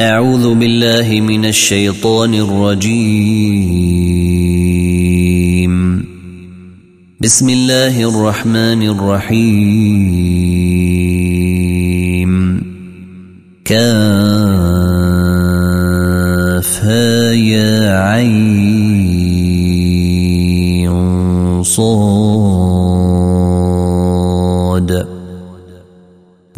أعوذ بالله من الشيطان الرجيم. بسم الله الرحمن الرحيم. كافها يا عين صاد.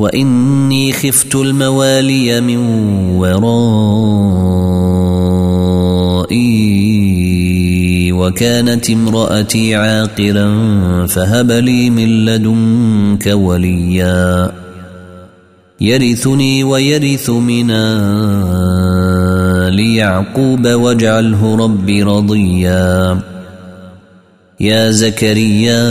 وإني خفت الموالي من ورائي وكانت امرأتي عاقرا فهب لي من لدنك وليا. يرثني ويرث من ال يعقوب واجعله ربي رضيا. يا زكريا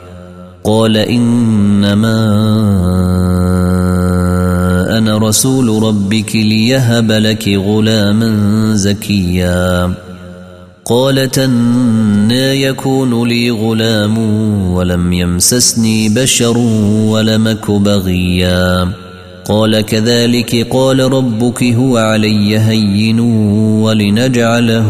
قال إنما أنا رسول ربك ليهب لك غلاما زكيا. قالت أنا يكون لي غلام ولم يمسسني بشر ولمك بغيا. قال كذلك قال ربك هو علي هين ولنجعله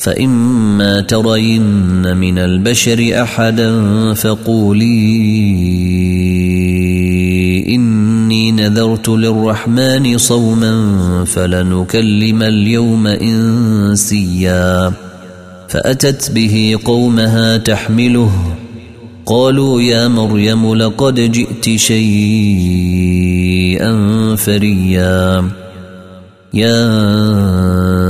فإما ترين من البشر أحدا فقولي إني نذرت للرحمن صوما فلنكلم اليوم إنسيا. فأتت به قومها تحمله. قالوا يا مريم لقد جئت شيئا فريا. يا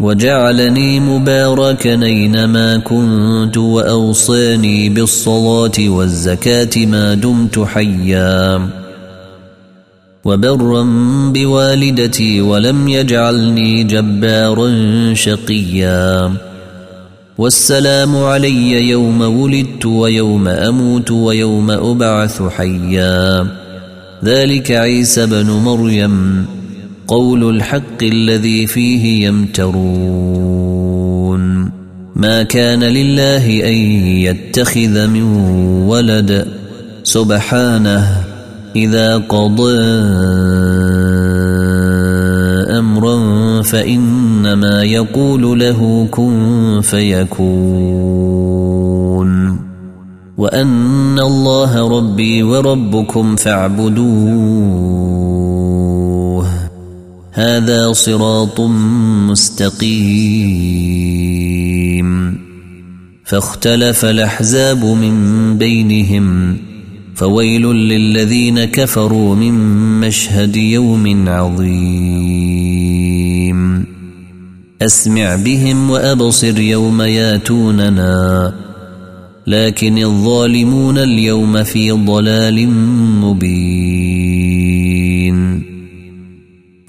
وجعلني مباركا أينما كنت وأوصاني بالصلاة والزكاة ما دمت حيا وبرا بوالدتي ولم يجعلني جبارا شقيا والسلام علي يوم ولدت ويوم أموت ويوم أبعث حيا ذلك عيسى بن مريم قول الحق الذي فيه يمترون. ما كان لله أن يتخذ من ولد سبحانه إذا قضى أمرا فإنما يقول له كن فيكون. وأن الله ربي وربكم فاعبدوه هذا صراط مستقيم. فاختلف الأحزاب من بينهم فويل للذين كفروا من مشهد يوم عظيم. أسمع بهم وأبصر يوم ياتوننا لكن الظالمون اليوم في ضلال مبين.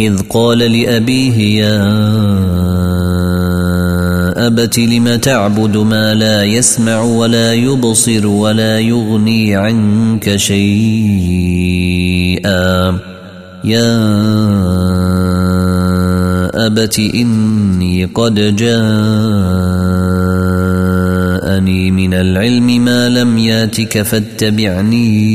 إذ قال لأبيه يا أبت لم تعبد ما لا يسمع ولا يبصر ولا يغني عنك شيئا. يا أبت إني قد جاءني من العلم ما لم ياتك فاتبعني.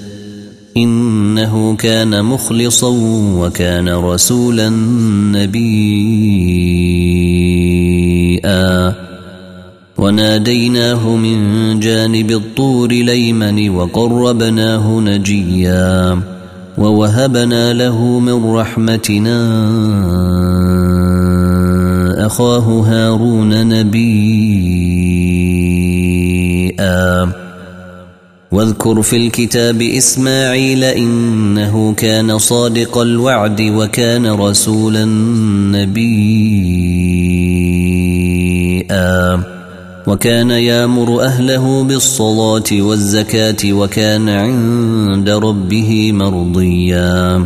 إنه كان مخلصا وكان رسولا شيئا وناديناه من جانب الطور ليمن وقربناه نجيا. ووهبنا له من رحمتنا أخاه هارون نبيا واذكر في الكتاب إسماعيل إنه كان صادق الوعد وكان رسولا نبيا. وكان يامر أهله بالصلاة والزكاة وكان عند ربه مرضيا.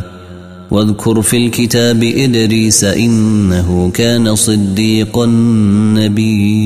واذكر في الكتاب إدريس إنه كان صديقا نبيا.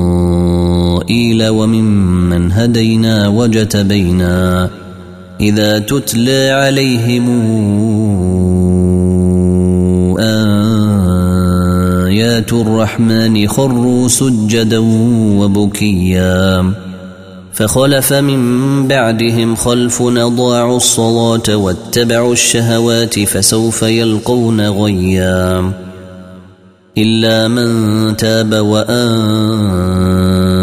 واسرائيل وممن هدينا وجتبينا إذا تتلى عليهم آيات الرحمن خروا سجدا وبكيا فخلف من بعدهم خلف اضاعوا الصلاة واتبعوا الشهوات فسوف يلقون غيا إلا من تاب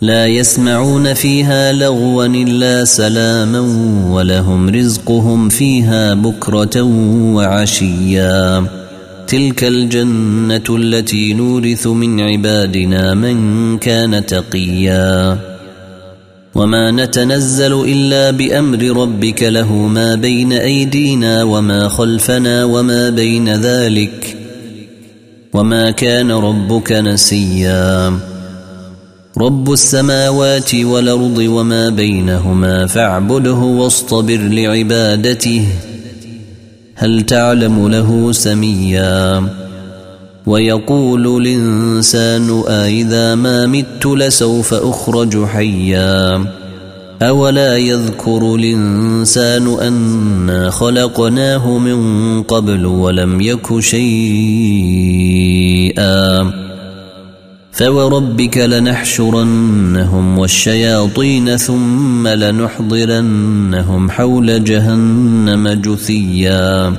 لا يسمعون فيها لغوا إلا سلاما ولهم رزقهم فيها بكرة وعشيا. تلك الجنة التي نورث من عبادنا من كان تقيا. وما نتنزل إلا بأمر ربك له ما بين أيدينا وما خلفنا وما بين ذلك وما كان ربك نسيا. رب السماوات والأرض وما بينهما فاعبده واصطبر لعبادته. هل تعلم له سميا؟ ويقول الإنسان أإذا ما مت لسوف أخرج حيا. أولا يذكر الإنسان أنا خلقناه من قبل ولم يك شيئا. فوربك لنحشرنهم والشياطين ثم لنحضرنهم حول جهنم جثيا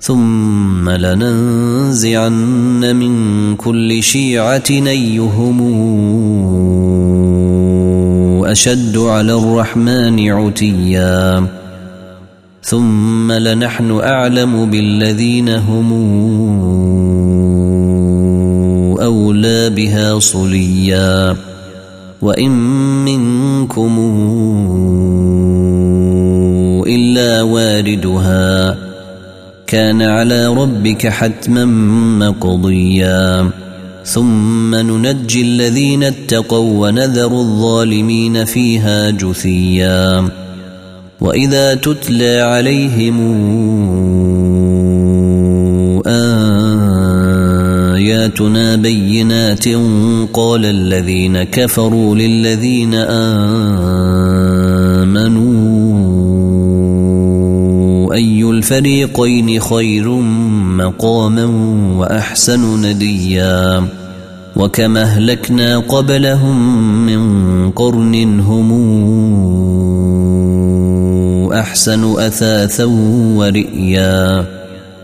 ثم لننزعن من كل شيعه ايهم اشد على الرحمن عتيا ثم لنحن اعلم بالذين هم أولى بها صليا. وإن منكم إلا واردها كان على ربك حتما مقضيا. ثم ننجي الذين اتقوا ونذر الظالمين فيها جثيا. وإذا تتلى عليهم آياتنا بينات قال الذين كفروا للذين آمنوا أي الفريقين خير مقاما وأحسن نديا وكما أهلكنا قبلهم من قرن هم أحسن أثاثا ورئيا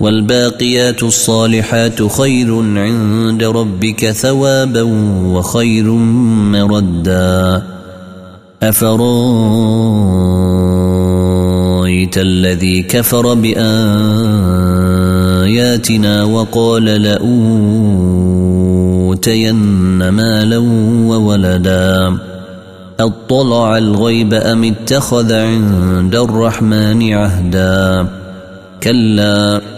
والباقيات الصالحات خير عند ربك ثوابا وخير مردا. أفرأيت الذي كفر بآياتنا وقال لأوتين مالا وولدا؟ أطلع الغيب أم اتخذ عند الرحمن عهدا؟ كلا.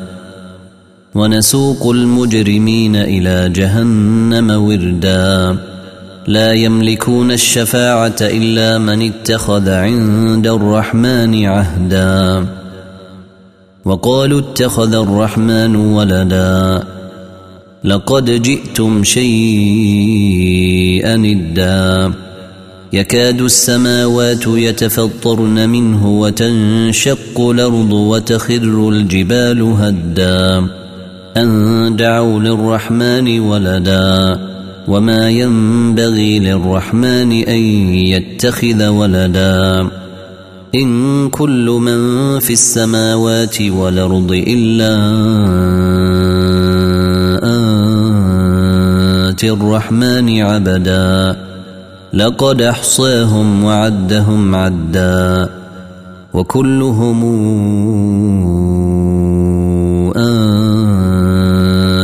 ونسوق المجرمين إلى جهنم وردا. لا يملكون الشفاعة إلا من اتخذ عند الرحمن عهدا. وقالوا اتخذ الرحمن ولدا. لقد جئتم شيئا إدا يكاد السماوات يتفطرن منه وتنشق الأرض وتخر الجبال هدا. أن دعوا للرحمن ولدا وما ينبغي للرحمن أن يتخذ ولدا إن كل من في السماوات والأرض إلا آتي الرحمن عبدا لقد أحصاهم وعدهم عدا وكلهم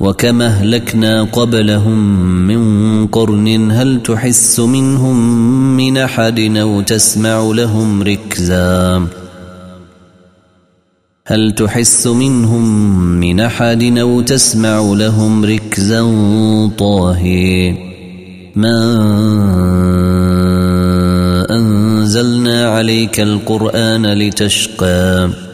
وكما أهلكنا قبلهم من قرن هل تحس منهم من أحد أو تسمع لهم ركزا؟ هل تحس منهم من أحد أو تسمع لهم ركزا؟ طاهي ما أنزلنا عليك القرآن لتشقى.